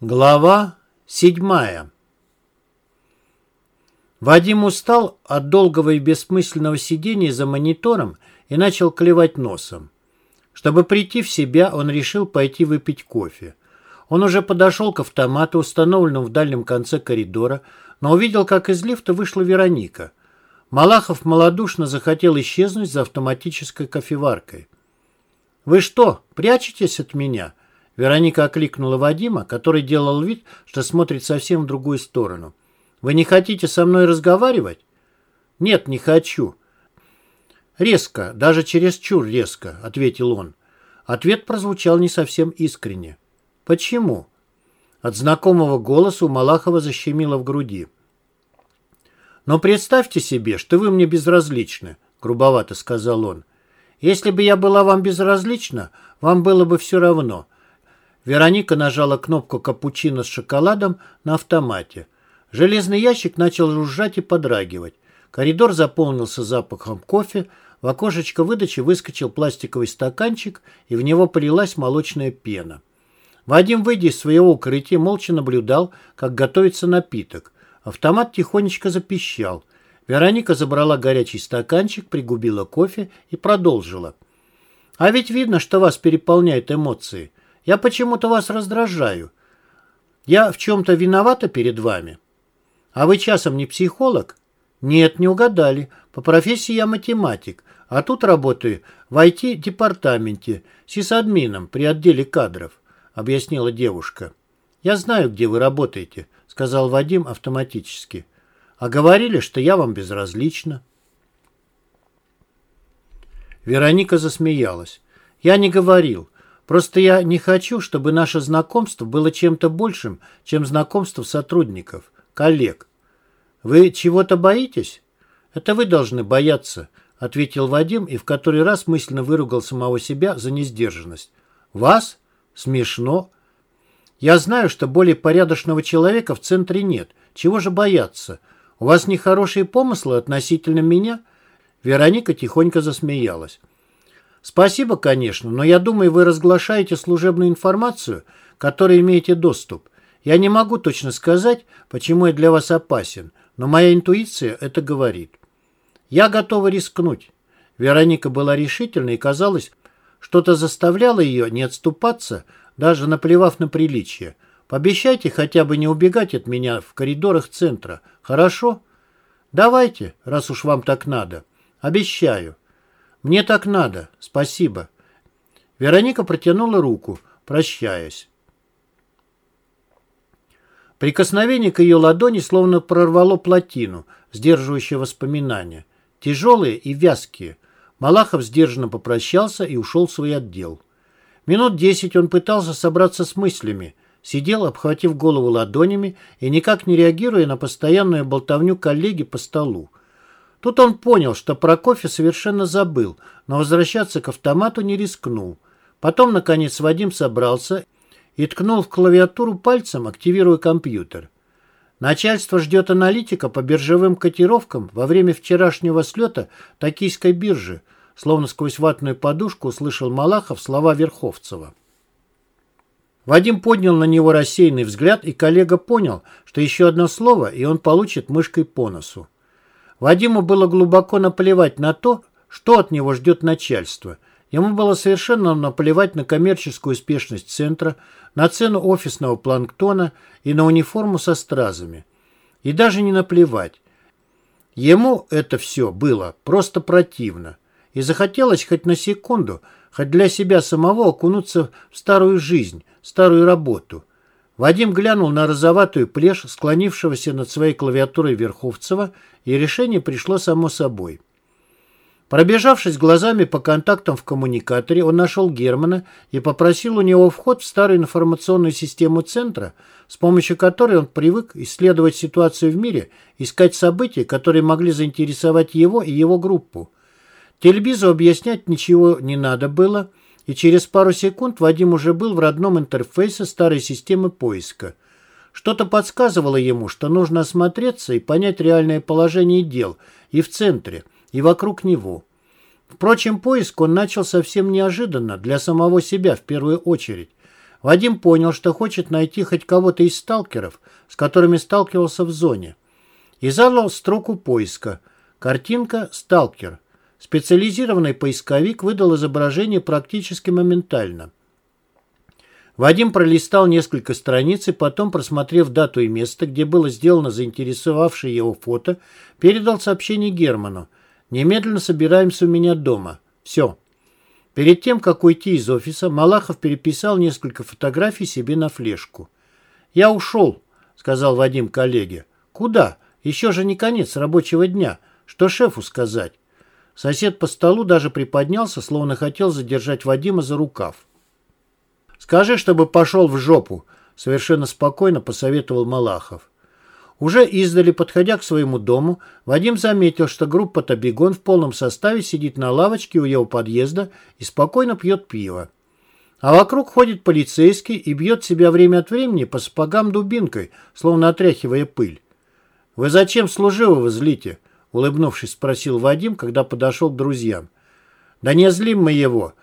Глава седьмая Вадим устал от долгого и бессмысленного сидения за монитором и начал клевать носом. Чтобы прийти в себя, он решил пойти выпить кофе. Он уже подошел к автомату, установленному в дальнем конце коридора, но увидел, как из лифта вышла Вероника. Малахов малодушно захотел исчезнуть за автоматической кофеваркой. «Вы что, прячетесь от меня?» Вероника окликнула Вадима, который делал вид, что смотрит совсем в другую сторону. «Вы не хотите со мной разговаривать?» «Нет, не хочу». «Резко, даже чересчур резко», — ответил он. Ответ прозвучал не совсем искренне. «Почему?» От знакомого голоса у Малахова защемило в груди. «Но представьте себе, что вы мне безразличны», — грубовато сказал он. «Если бы я была вам безразлична, вам было бы все равно». Вероника нажала кнопку капучино с шоколадом на автомате. Железный ящик начал жужжать и подрагивать. Коридор заполнился запахом кофе, в окошечко выдачи выскочил пластиковый стаканчик, и в него полилась молочная пена. Вадим, выйдя из своего укрытия, молча наблюдал, как готовится напиток. Автомат тихонечко запищал. Вероника забрала горячий стаканчик, пригубила кофе и продолжила. «А ведь видно, что вас переполняют эмоции. Я почему-то вас раздражаю. Я в чем-то виновата перед вами? А вы часом не психолог? Нет, не угадали. По профессии я математик, а тут работаю в IT-департаменте, сисадмином при отделе кадров, объяснила девушка. Я знаю, где вы работаете, сказал Вадим автоматически. А говорили, что я вам безразлична. Вероника засмеялась. Я не говорил. Просто я не хочу, чтобы наше знакомство было чем-то большим, чем знакомство сотрудников, коллег. Вы чего-то боитесь? Это вы должны бояться, ответил Вадим и в который раз мысленно выругал самого себя за несдержанность. Вас? Смешно. Я знаю, что более порядочного человека в центре нет. Чего же бояться? У вас нехорошие помыслы относительно меня? Вероника тихонько засмеялась. Спасибо, конечно, но я думаю, вы разглашаете служебную информацию, которой имеете доступ. Я не могу точно сказать, почему я для вас опасен, но моя интуиция это говорит. Я готова рискнуть. Вероника была решительна и, казалось, что-то заставляло ее не отступаться, даже наплевав на приличие. Пообещайте хотя бы не убегать от меня в коридорах центра. Хорошо? Давайте, раз уж вам так надо. Обещаю. «Мне так надо. Спасибо». Вероника протянула руку, прощаясь. Прикосновение к ее ладони словно прорвало плотину, сдерживающую воспоминания. Тяжелые и вязкие. Малахов сдержанно попрощался и ушел в свой отдел. Минут десять он пытался собраться с мыслями, сидел, обхватив голову ладонями и никак не реагируя на постоянную болтовню коллеги по столу. Тут он понял, что про кофе совершенно забыл, но возвращаться к автомату не рискнул. Потом, наконец, Вадим собрался и ткнул в клавиатуру пальцем, активируя компьютер. Начальство ждет аналитика по биржевым котировкам во время вчерашнего слета Токийской биржи, словно сквозь ватную подушку услышал Малахов слова Верховцева. Вадим поднял на него рассеянный взгляд, и коллега понял, что еще одно слово, и он получит мышкой по носу. Вадиму было глубоко наплевать на то, что от него ждет начальство. Ему было совершенно наплевать на коммерческую успешность центра, на цену офисного планктона и на униформу со стразами. И даже не наплевать. Ему это все было просто противно. И захотелось хоть на секунду, хоть для себя самого окунуться в старую жизнь, старую работу. Вадим глянул на розоватую плешь, склонившегося над своей клавиатурой Верховцева, и решение пришло само собой. Пробежавшись глазами по контактам в коммуникаторе, он нашел Германа и попросил у него вход в старую информационную систему центра, с помощью которой он привык исследовать ситуацию в мире, искать события, которые могли заинтересовать его и его группу. Телевизу объяснять ничего не надо было – и через пару секунд Вадим уже был в родном интерфейсе старой системы поиска. Что-то подсказывало ему, что нужно осмотреться и понять реальное положение дел и в центре, и вокруг него. Впрочем, поиск он начал совсем неожиданно, для самого себя в первую очередь. Вадим понял, что хочет найти хоть кого-то из сталкеров, с которыми сталкивался в зоне. И задал строку поиска. Картинка «Сталкер». Специализированный поисковик выдал изображение практически моментально. Вадим пролистал несколько страниц и потом, просмотрев дату и место, где было сделано заинтересовавшее его фото, передал сообщение Герману. «Немедленно собираемся у меня дома. Все». Перед тем, как уйти из офиса, Малахов переписал несколько фотографий себе на флешку. «Я ушел», — сказал Вадим коллеге. «Куда? Еще же не конец рабочего дня. Что шефу сказать?» Сосед по столу даже приподнялся, словно хотел задержать Вадима за рукав. «Скажи, чтобы пошел в жопу», — совершенно спокойно посоветовал Малахов. Уже издали, подходя к своему дому, Вадим заметил, что группа Табигон в полном составе сидит на лавочке у его подъезда и спокойно пьет пиво. А вокруг ходит полицейский и бьет себя время от времени по сапогам дубинкой, словно отряхивая пыль. «Вы зачем служивого злите?» — улыбнувшись, спросил Вадим, когда подошел к друзьям. «Да не злим мы его.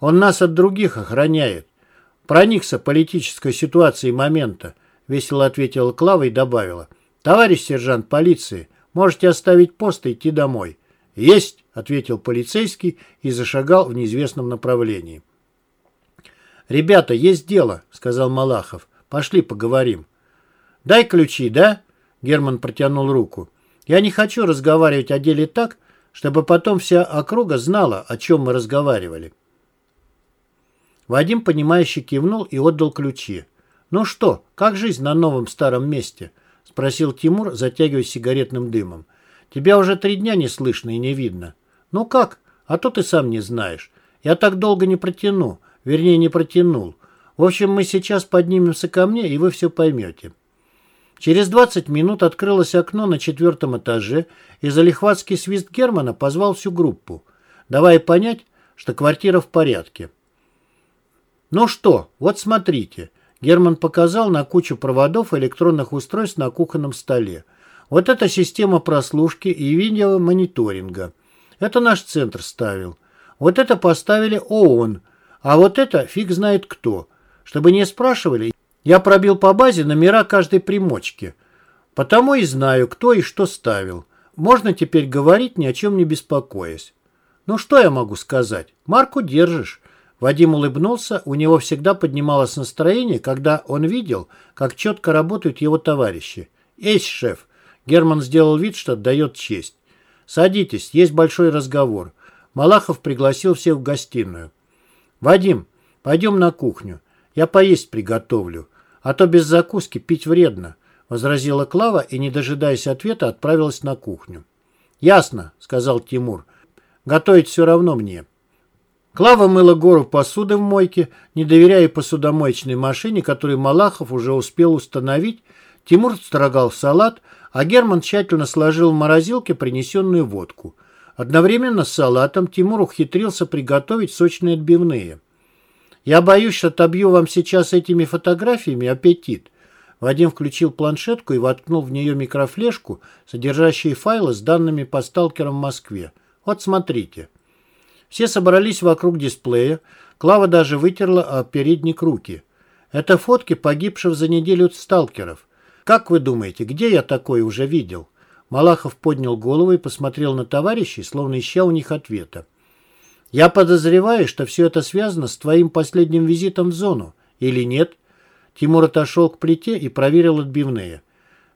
Он нас от других охраняет. Проникся политической ситуацией момента», — весело ответила Клава и добавила. «Товарищ сержант полиции, можете оставить пост и идти домой». «Есть!» — ответил полицейский и зашагал в неизвестном направлении. «Ребята, есть дело», — сказал Малахов. «Пошли поговорим». «Дай ключи, да?» — Герман протянул руку. Я не хочу разговаривать о деле так, чтобы потом вся округа знала, о чем мы разговаривали. Вадим, понимающе кивнул и отдал ключи. «Ну что, как жизнь на новом старом месте?» — спросил Тимур, затягиваясь сигаретным дымом. «Тебя уже три дня не слышно и не видно». «Ну как? А то ты сам не знаешь. Я так долго не протяну. Вернее, не протянул. В общем, мы сейчас поднимемся ко мне, и вы все поймете». Через 20 минут открылось окно на четвертом этаже, и залихватский свист Германа позвал всю группу, давая понять, что квартира в порядке. «Ну что, вот смотрите», — Герман показал на кучу проводов и электронных устройств на кухонном столе. «Вот это система прослушки и видеомониторинга. Это наш центр ставил. Вот это поставили ООН, а вот это фиг знает кто. Чтобы не спрашивали, я пробил по базе номера каждой примочки. Потому и знаю, кто и что ставил. Можно теперь говорить, ни о чем не беспокоясь. Ну что я могу сказать? Марку держишь. Вадим улыбнулся, у него всегда поднималось настроение, когда он видел, как четко работают его товарищи. «Есть, шеф!» Герман сделал вид, что отдает честь. «Садитесь, есть большой разговор». Малахов пригласил всех в гостиную. «Вадим, пойдем на кухню. Я поесть приготовлю. А то без закуски пить вредно», — возразила Клава и, не дожидаясь ответа, отправилась на кухню. «Ясно», — сказал Тимур. «Готовить все равно мне». Клава мыла гору посуды в мойке, не доверяя посудомоечной машине, которую Малахов уже успел установить. Тимур строгал салат, а Герман тщательно сложил в морозилке принесенную водку. Одновременно с салатом Тимур ухитрился приготовить сочные отбивные. Я боюсь, что отобью вам сейчас этими фотографиями аппетит. Вадим включил планшетку и воткнул в нее микрофлешку, содержащие файлы с данными по сталкерам в Москве. Вот смотрите. Все собрались вокруг дисплея. Клава даже вытерла о передник руки. Это фотки погибших за неделю сталкеров. Как вы думаете, где я такое уже видел? Малахов поднял голову и посмотрел на товарищей, словно ища у них ответа. Я подозреваю, что все это связано с твоим последним визитом в зону. Или нет? Тимур отошел к плите и проверил отбивные.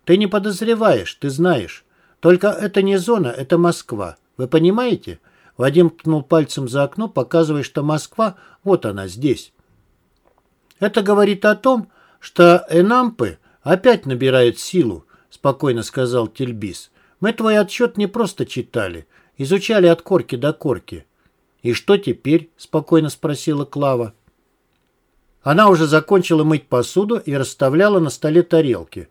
Ты не подозреваешь, ты знаешь. Только это не зона, это Москва. Вы понимаете? Вадим ткнул пальцем за окно, показывая, что Москва, вот она, здесь. Это говорит о том, что Энампы опять набирают силу, спокойно сказал Тельбис. Мы твой отчет не просто читали, изучали от корки до корки. «И что теперь?» – спокойно спросила Клава. Она уже закончила мыть посуду и расставляла на столе тарелки.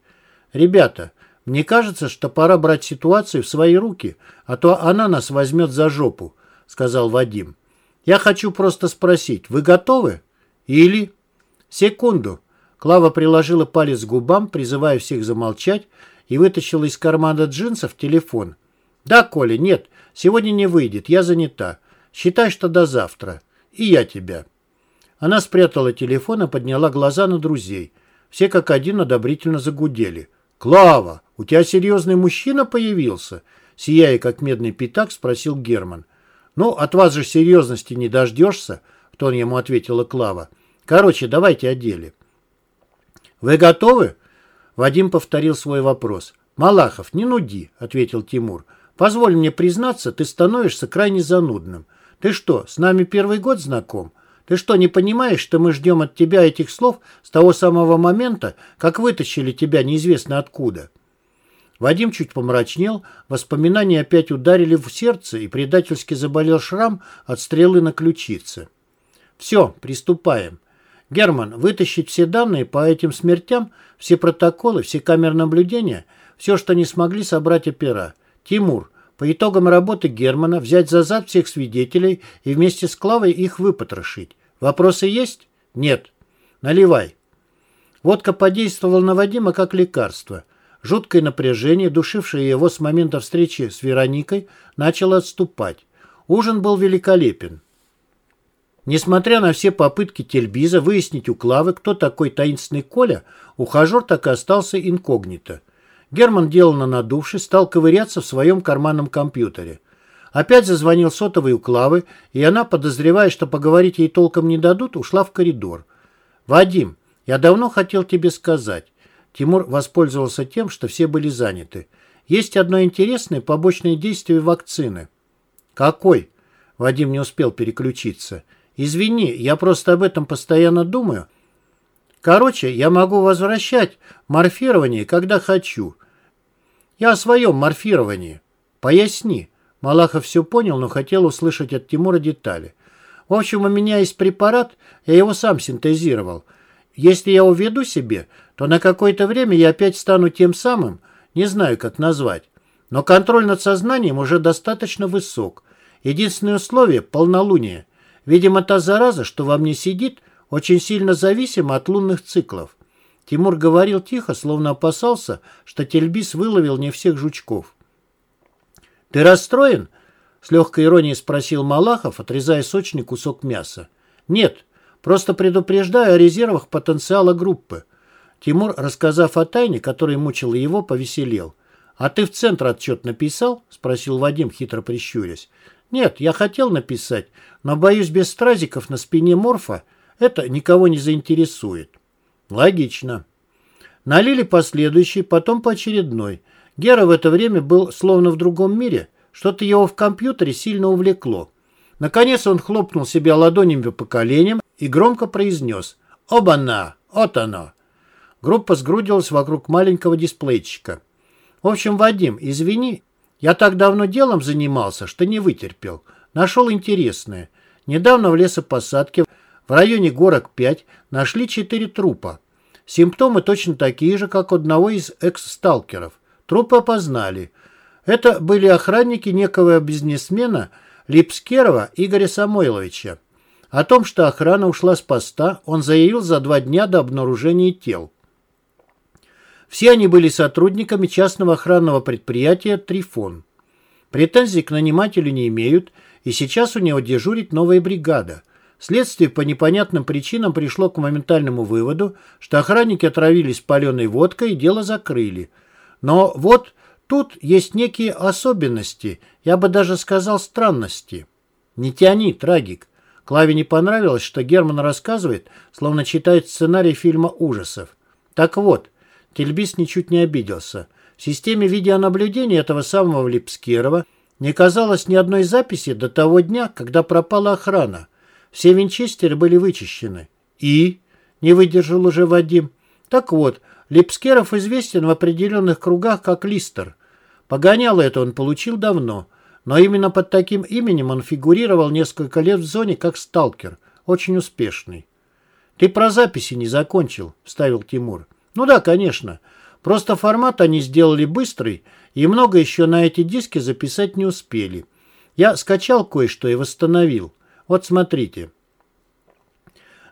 «Ребята, мне кажется, что пора брать ситуацию в свои руки, а то она нас возьмет за жопу», – сказал Вадим. «Я хочу просто спросить, вы готовы? Или...» «Секунду». Клава приложила палец к губам, призывая всех замолчать, и вытащила из кармана джинсов телефон. «Да, Коля, нет, сегодня не выйдет, я занята. Считай, что до завтра. И я тебя». Она спрятала телефон и подняла глаза на друзей. Все как один одобрительно загудели. «Клава, у тебя серьезный мужчина появился?» Сияя как медный пятак, спросил Герман. «Ну, от вас же серьезности не дождешься», — в тон ему ответила Клава. «Короче, давайте о деле». «Вы готовы?» Вадим повторил свой вопрос. «Малахов, не нуди», — ответил Тимур. «Позволь мне признаться, ты становишься крайне занудным. Ты что, с нами первый год знаком? Ты что, не понимаешь, что мы ждем от тебя этих слов с того самого момента, как вытащили тебя неизвестно откуда?» Вадим чуть помрачнел, воспоминания опять ударили в сердце и предательски заболел шрам от стрелы на ключице. «Все, приступаем. Герман, вытащить все данные по этим смертям, все протоколы, все камеры наблюдения, все, что не смогли собрать опера. Тимур, по итогам работы Германа взять за зад всех свидетелей и вместе с Клавой их выпотрошить. Вопросы есть? Нет. Наливай. Водка подействовала на Вадима как лекарство. Жуткое напряжение, душившее его с момента встречи с Вероникой, начало отступать. Ужин был великолепен. Несмотря на все попытки Тельбиза выяснить у Клавы, кто такой таинственный Коля, ухажер так и остался инкогнито. Герман, деланно надувшись, стал ковыряться в своем карманном компьютере. Опять зазвонил сотовый у Клавы, и она, подозревая, что поговорить ей толком не дадут, ушла в коридор. «Вадим, я давно хотел тебе сказать. Тимур воспользовался тем, что все были заняты. Есть одно интересное побочное действие вакцины. Какой? Вадим не успел переключиться. Извини, я просто об этом постоянно думаю. Короче, я могу возвращать морфирование, когда хочу. Я о своем морфировании. Поясни. Малахов все понял, но хотел услышать от Тимура детали. В общем, у меня есть препарат, я его сам синтезировал. Если я уведу себе, то на какое-то время я опять стану тем самым, не знаю, как назвать. Но контроль над сознанием уже достаточно высок. Единственное условие – полнолуние. Видимо, та зараза, что во мне сидит, очень сильно зависима от лунных циклов. Тимур говорил тихо, словно опасался, что Тельбис выловил не всех жучков. «Ты расстроен?» – с легкой иронией спросил Малахов, отрезая сочный кусок мяса. «Нет, просто предупреждаю о резервах потенциала группы. Тимур, рассказав о тайне, которая мучила его, повеселел. «А ты в центр отчет написал?» – спросил Вадим, хитро прищурясь. «Нет, я хотел написать, но, боюсь, без стразиков на спине морфа это никого не заинтересует». «Логично». Налили последующий, потом поочередной. Гера в это время был словно в другом мире. Что-то его в компьютере сильно увлекло. Наконец он хлопнул себя ладонями по коленям и громко произнес «Оба-на! Вот оно!» Группа сгрудилась вокруг маленького дисплейчика. «В общем, Вадим, извини, я так давно делом занимался, что не вытерпел. Нашел интересное. Недавно в лесопосадке в районе горок 5 нашли четыре трупа. Симптомы точно такие же, как у одного из экс-сталкеров. Трупы опознали. Это были охранники некого бизнесмена Липскерова Игоря Самойловича. О том, что охрана ушла с поста, он заявил за два дня до обнаружения тел. Все они были сотрудниками частного охранного предприятия «Трифон». Претензий к нанимателю не имеют, и сейчас у него дежурит новая бригада. Следствие по непонятным причинам пришло к моментальному выводу, что охранники отравились паленой водкой и дело закрыли. Но вот тут есть некие особенности, я бы даже сказал странности. Не тяни, трагик. Клаве не понравилось, что Герман рассказывает, словно читает сценарий фильма ужасов. Так вот, Тельбис ничуть не обиделся. В системе видеонаблюдения этого самого Липскирова не оказалось ни одной записи до того дня, когда пропала охрана. Все винчестеры были вычищены. И? Не выдержал уже Вадим. Так вот, Липскеров известен в определенных кругах как Листер. Погоняло это он получил давно, но именно под таким именем он фигурировал несколько лет в зоне как сталкер, очень успешный. «Ты про записи не закончил», — вставил Тимур. Ну да, конечно. Просто формат они сделали быстрый, и много еще на эти диски записать не успели. Я скачал кое-что и восстановил. Вот смотрите.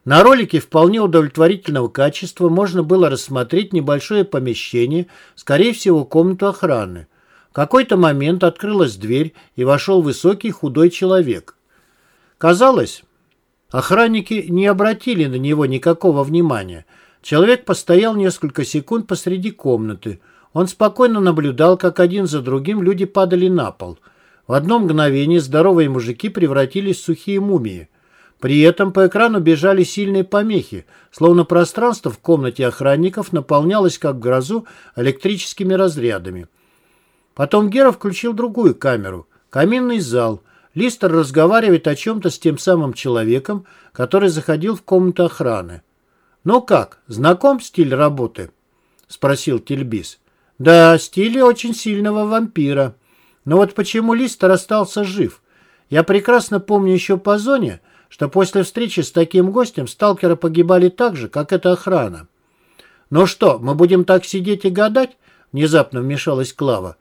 На ролике вполне удовлетворительного качества можно было рассмотреть небольшое помещение, скорее всего, комнату охраны. В какой-то момент открылась дверь, и вошел высокий худой человек. Казалось, Охранники не обратили на него никакого внимания. Человек постоял несколько секунд посреди комнаты. Он спокойно наблюдал, как один за другим люди падали на пол. В одно мгновение здоровые мужики превратились в сухие мумии. При этом по экрану бежали сильные помехи, словно пространство в комнате охранников наполнялось, как в грозу, электрическими разрядами. Потом Гера включил другую камеру. Каминный зал. Листер разговаривает о чем-то с тем самым человеком, который заходил в комнату охраны. «Ну как, знаком стиль работы?» — спросил Тельбис. «Да, стиль очень сильного вампира. Но вот почему Листер остался жив? Я прекрасно помню еще по зоне, что после встречи с таким гостем сталкеры погибали так же, как эта охрана. «Ну что, мы будем так сидеть и гадать?» — внезапно вмешалась Клава.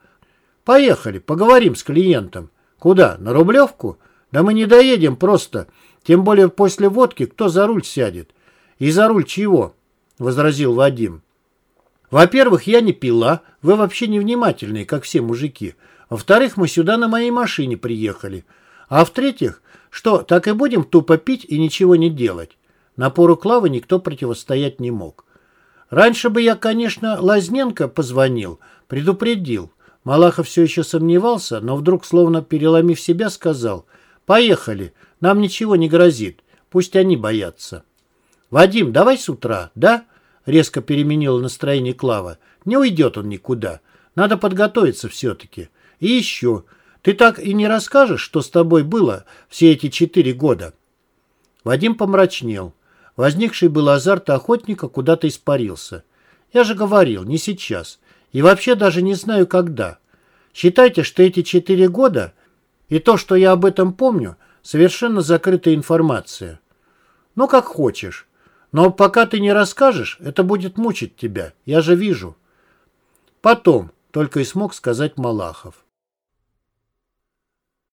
«Поехали, поговорим с клиентом. Куда, на Рублевку? Да мы не доедем просто, тем более после водки кто за руль сядет. И за руль чего?» — возразил Вадим. «Во-первых, я не пила, вы вообще невнимательные, как все мужики. Во-вторых, мы сюда на моей машине приехали. А в-третьих, что, так и будем тупо пить и ничего не делать? Напору Клавы никто противостоять не мог. Раньше бы я, конечно, Лазненко позвонил, предупредил. Малахов все еще сомневался, но вдруг, словно переломив себя, сказал «Поехали, нам ничего не грозит, пусть они боятся». «Вадим, давай с утра, да?» Резко переменила настроение Клава. «Не уйдет он никуда. Надо подготовиться все-таки. И еще, ты так и не расскажешь, что с тобой было все эти четыре года?» Вадим помрачнел. Возникший был азарт охотника куда-то испарился. «Я же говорил, не сейчас. И вообще даже не знаю, когда. Считайте, что эти четыре года и то, что я об этом помню, совершенно закрытая информация. Ну, как хочешь. Но пока ты не расскажешь, это будет мучить тебя. Я же вижу». «Потом», — только и смог сказать Малахов.